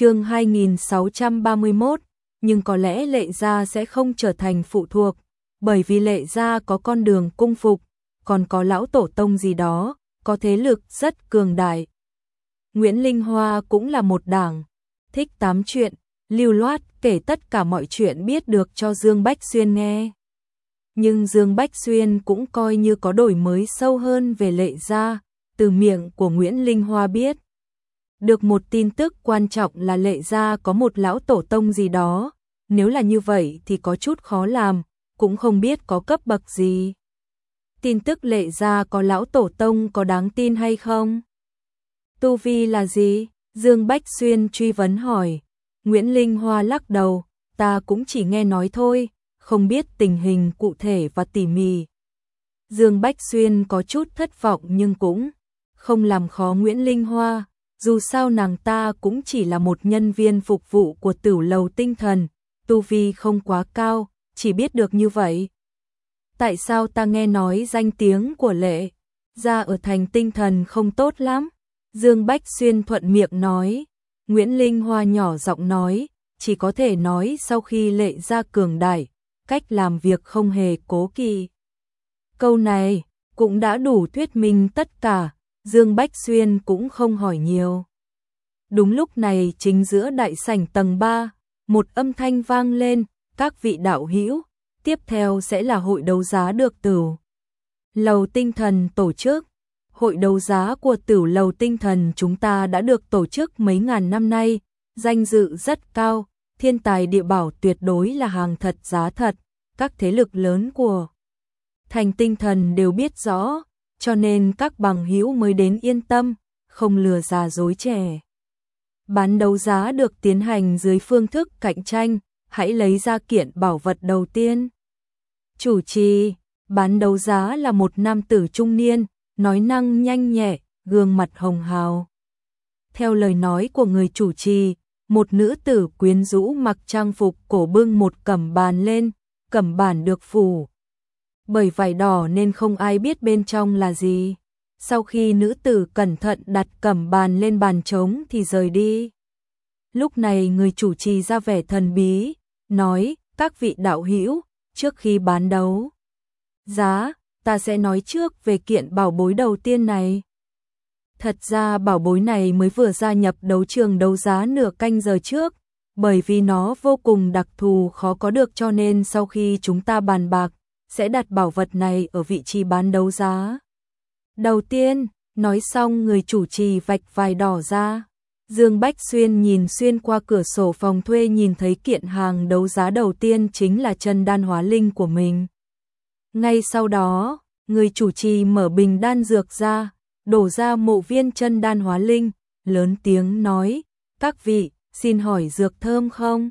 chương 2631, nhưng có lẽ lệ gia sẽ không trở thành phụ thuộc, bởi vì lệ gia có con đường cung phục, còn có lão tổ tông gì đó, có thế lực rất cường đại. Nguyễn Linh Hoa cũng là một đảng, thích tám chuyện, lưu loát kể tất cả mọi chuyện biết được cho Dương Bách Xuyên nghe. Nhưng Dương Bách Xuyên cũng coi như có đổi mới sâu hơn về lệ gia, từ miệng của Nguyễn Linh Hoa biết. Được một tin tức quan trọng là lệ gia có một lão tổ tông gì đó, nếu là như vậy thì có chút khó làm, cũng không biết có cấp bậc gì. Tin tức lệ gia có lão tổ tông có đáng tin hay không? Tu vi là gì? Dương Bách Xuyên truy vấn hỏi. Nguyễn Linh Hoa lắc đầu, ta cũng chỉ nghe nói thôi, không biết tình hình cụ thể và tỉ mỉ. Dương Bách Xuyên có chút thất vọng nhưng cũng không làm khó Nguyễn Linh Hoa, dù sao nàng ta cũng chỉ là một nhân viên phục vụ của tử lầu tinh thần, tu vi không quá cao, chỉ biết được như vậy. Tại sao ta nghe nói danh tiếng của lệ, ra ở thành tinh thần không tốt lắm? Dương Bách Xuyên thuận miệng nói, Nguyễn Linh Hoa nhỏ giọng nói, chỉ có thể nói sau khi lệ ra cường đại, cách làm việc không hề cố kỳ. Câu này cũng đã đủ thuyết minh tất cả, Dương Bách Xuyên cũng không hỏi nhiều. Đúng lúc này chính giữa đại sảnh tầng 3, một âm thanh vang lên, các vị đạo hữu, tiếp theo sẽ là hội đấu giá được tử. Lầu tinh thần tổ chức Hội đấu giá của tử lầu tinh thần chúng ta đã được tổ chức mấy ngàn năm nay, danh dự rất cao, thiên tài địa bảo tuyệt đối là hàng thật giá thật, các thế lực lớn của thành tinh thần đều biết rõ, cho nên các bằng hữu mới đến yên tâm, không lừa già dối trẻ. Bán đấu giá được tiến hành dưới phương thức cạnh tranh, hãy lấy ra kiện bảo vật đầu tiên. Chủ trì, bán đấu giá là một nam tử trung niên, nói năng nhanh nhẹ, gương mặt hồng hào. Theo lời nói của người chủ trì, một nữ tử quyến rũ mặc trang phục cổ bưng một cẩm bàn lên, cẩm bản được phủ. Bởi vải đỏ nên không ai biết bên trong là gì. Sau khi nữ tử cẩn thận đặt cẩm bàn lên bàn trống thì rời đi. Lúc này người chủ trì ra vẻ thần bí, nói, các vị đạo hữu trước khi bán đấu. Giá, ta sẽ nói trước về kiện bảo bối đầu tiên này. Thật ra bảo bối này mới vừa gia nhập đấu trường đấu giá nửa canh giờ trước, bởi vì nó vô cùng đặc thù khó có được cho nên sau khi chúng ta bàn bạc, sẽ đặt bảo vật này ở vị trí bán đấu giá. Đầu tiên, nói xong người chủ trì vạch vài đỏ ra. Dương Bách Xuyên nhìn xuyên qua cửa sổ phòng thuê nhìn thấy kiện hàng đấu giá đầu tiên chính là chân đan hóa linh của mình. Ngay sau đó, người chủ trì mở bình đan dược ra, đổ ra mộ viên chân đan hóa linh, lớn tiếng nói, các vị, xin hỏi dược thơm không?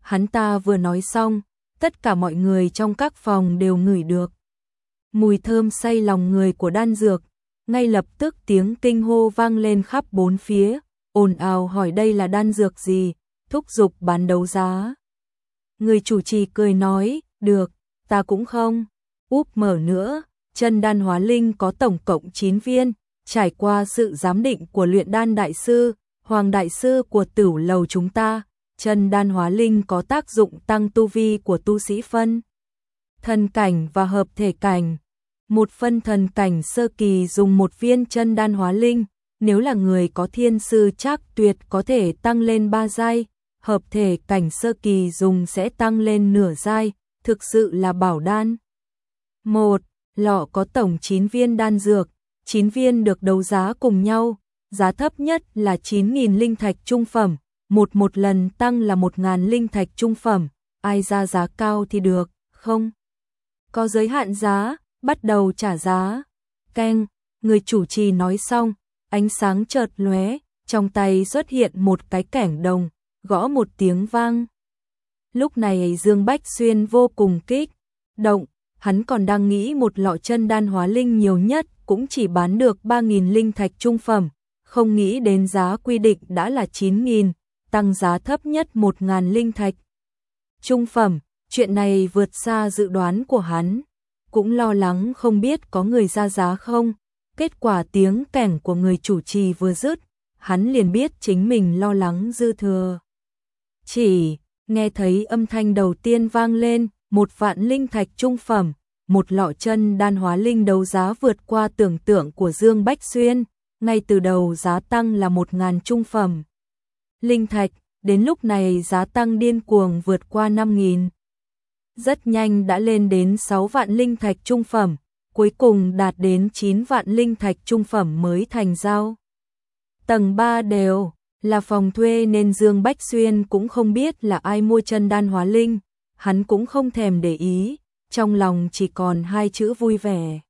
Hắn ta vừa nói xong, tất cả mọi người trong các phòng đều ngửi được. Mùi thơm say lòng người của đan dược, ngay lập tức tiếng kinh hô vang lên khắp bốn phía, ồn ào hỏi đây là đan dược gì, thúc giục bán đấu giá. Người chủ trì cười nói, được, ta cũng không, úp mở nữa, chân đan hóa linh có tổng cộng 9 viên, trải qua sự giám định của luyện đan đại sư, hoàng đại sư của tử lầu chúng ta, chân đan hóa linh có tác dụng tăng tu vi của tu sĩ phân. Thần cảnh và hợp thể cảnh. Một phân thần cảnh sơ kỳ dùng một viên chân đan hóa linh, nếu là người có thiên sư chắc tuyệt có thể tăng lên ba giai, hợp thể cảnh sơ kỳ dùng sẽ tăng lên nửa giai, thực sự là bảo đan. Một Lọ có tổng 9 viên đan dược, 9 viên được đấu giá cùng nhau, giá thấp nhất là 9.000 linh thạch trung phẩm, một một lần tăng là một ngàn linh thạch trung phẩm, ai ra giá cao thì được, không? Có giới hạn giá, bắt đầu trả giá. Keng, người chủ trì nói xong, ánh sáng chợt lóe, trong tay xuất hiện một cái kẻng đồng, gõ một tiếng vang. Lúc này Dương Bách Xuyên vô cùng kích, động, hắn còn đang nghĩ một lọ chân đan hóa linh nhiều nhất cũng chỉ bán được 3.000 linh thạch trung phẩm, không nghĩ đến giá quy định đã là 9.000, tăng giá thấp nhất 1.000 linh thạch. Trung phẩm, chuyện này vượt xa dự đoán của hắn, cũng lo lắng không biết có người ra giá không, kết quả tiếng kẻng của người chủ trì vừa dứt, hắn liền biết chính mình lo lắng dư thừa. Chỉ, nghe thấy âm thanh đầu tiên vang lên, một vạn linh thạch trung phẩm, một lọ chân đan hóa linh đấu giá vượt qua tưởng tượng của Dương Bách Xuyên, ngay từ đầu giá tăng là một ngàn trung phẩm. Linh thạch, đến lúc này giá tăng điên cuồng vượt qua 5.000. Rất nhanh đã lên đến 6 vạn linh thạch trung phẩm, cuối cùng đạt đến 9 vạn linh thạch trung phẩm mới thành giao. Tầng 3 đều là phòng thuê nên Dương Bách Xuyên cũng không biết là ai mua chân đan hóa linh, hắn cũng không thèm để ý, trong lòng chỉ còn hai chữ vui vẻ.